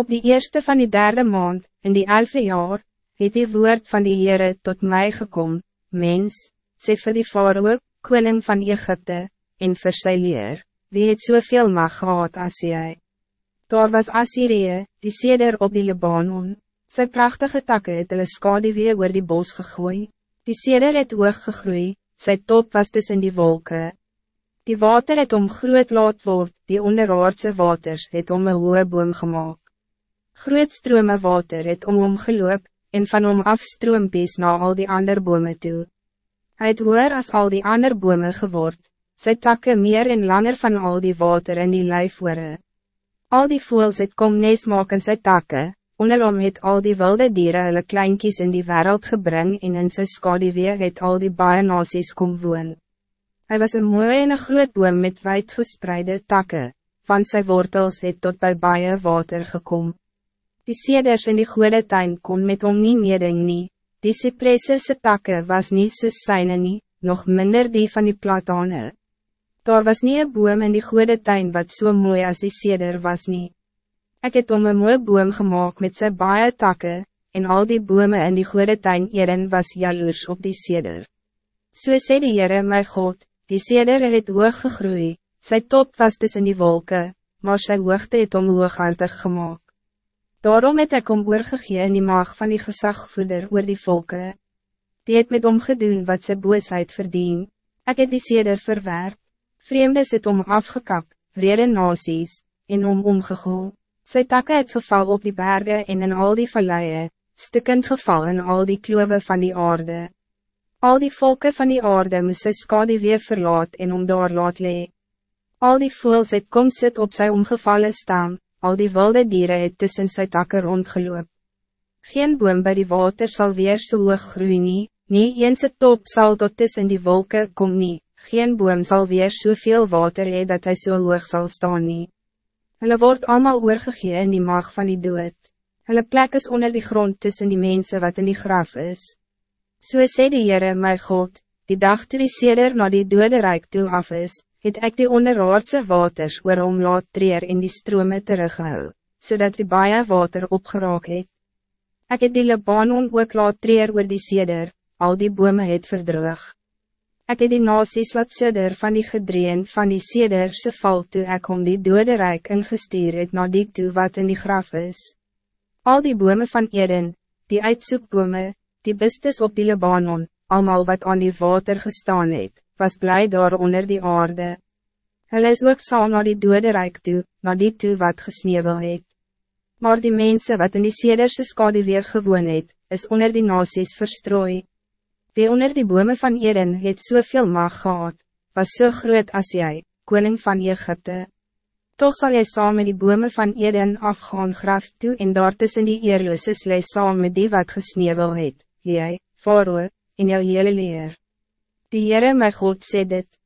Op die eerste van die derde maand, in die elfde jaar, het die woord van die Heere tot mij gekomen, mens, sê vir die faroe, koning van Egypte, en vir sy leer, wie het soveel mag gehad as jy. Daar was Assyrië, die seder op die Libanon, sy prachtige takke het hulle skadewee oor die bos gegooi, die seder het hoog gegroei, sy top was tussen die wolken. Die water het om groot laat word, die onderaardse waters het om een hoge boom gemaakt. Groot strome water het om hom geloop, en van hom afstroompies na al die ander bome toe. Hij het hoor as al die ander bome geword, sy takke meer en langer van al die water in die lijfwoorde. Al die voels het kom nees maak in sy takke, onder hom het al die wilde dieren hulle kleinkies in die wereld gebring en in sy skadewee het al die baie nasies kom woon. Hij was een mooie en een groot boom met wijd gespreide takken, van zijn wortels het tot bij baie water gekomen. Die seders in die goede tuin kon met hom nie meeding nie, die cypresse takke was niet soos syne nie, nog minder die van die platane. Daar was niet een boom in die goede tuin wat zo so mooi als die seder was nie. Ek het om een mooi boom gemaakt met zijn baie takke, en al die bome in die goede tuin erin was jaloers op die seder. So sê die Heere my God, die seder het hoog gegroeid, sy top was tussen die wolken, maar sy hoogte het om hooghartig gemaakt. Daarom het ek om oorgegee in die maag van die gezagvoerder oor die volken. Die het met hom gedoen wat sy boosheid verdien. Ek het die seder verwerp. Vreemdes het om afgekap, vrede nasies, en om omgegol. Sy takke het geval op die bergen en in al die valleien, stikkend geval in al die kloven van die aarde. Al die volken van die aarde moest sy skade weer verlaat en om daar laat lee. Al die voels het kom sit op sy omgevallen staan, al die wilde dieren het tussen sy takke rondgeloop. Geen boom bij die water zal weer so hoog groei nie, nie eens top zal tot tussen die wolken kom nie, geen boom zal weer soveel water hee dat hij so hoog zal staan nie. Hulle word allemaal oorgegee in die mag van die dood. Hulle plek is onder die grond tussen die mensen wat in die graf is. So sê die Heere my God, die dag toe die seder na die dode rijk toe af is, het ek die onderaardse waters oor hom laat treer in die strome teruggehou, zodat die baie water opgeraak het. Ek het die Libanon ook laat treer oor die seder, al die bome het verdroog. Ek het die nasies laat seder van die gedreen van die sederse val toe ek om die dode rijk ingestuur het na die toe wat in die graf is. Al die bome van Eden, die uitsoekbome, die bistes op die Libanon, allemaal wat aan die water gestaan het, was blij daar onder die aarde. Hulle is ook saam naar die dode rijk toe, naar die toe wat gesneeuwel het. Maar die mensen wat in die sederse skade weer gewoon het, is onder die nasies verstrooi. Wie onder die bome van Eden het soveel mag gehad, was so groot als jij, koning van Egypte. Toch zal jy saam met die bome van Eden afgaan graf toe en daar tussen die eerloose sly saam met die wat gesneeuwel het, jy, Faroe, en jou hele leer. Die Heere my God sê dit.